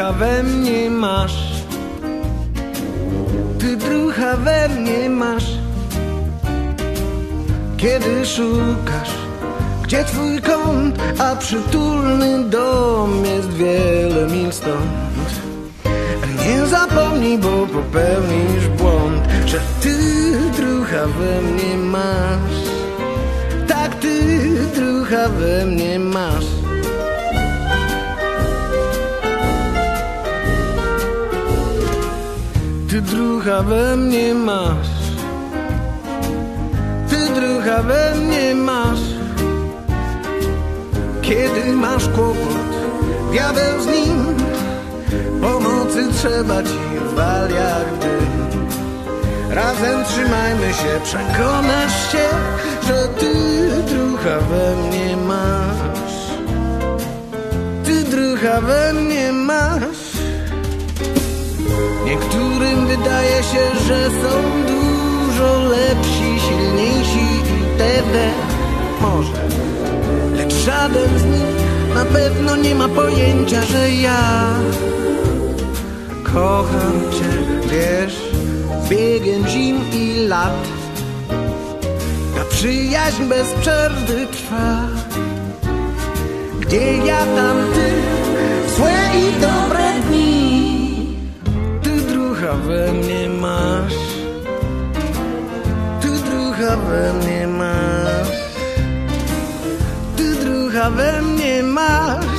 drucha we mnie masz. Ty drucha we mnie masz. Kiedy szukasz, gdzie twój kąt, a przytulny dom jest wiele mil stąd. Nie zapomnij, bo popełnisz błąd, że ty drucha we mnie masz. Tak, ty drucha we mnie masz. Ty drucha we mnie masz. Ty drucha we mnie masz. Kiedy masz kłopot, diabeł z nim. Pomocy trzeba ci wal jak dym. Razem trzymajmy się, przekonasz się, że ty drucha we mnie masz. Ty drucha we mnie masz. Niektórym wydaje się, że są dużo lepsi, silniejsi itd. Może, lecz żaden z nich na pewno nie ma pojęcia, że ja kocham cię, wiesz, biegiem zim i lat. Ta przyjaźń bez przerwy trwa. Gdzie ja tam ty, złe i dobre dni. Ty drucha we mnie ve mně máš. Ty druga we mnie máš.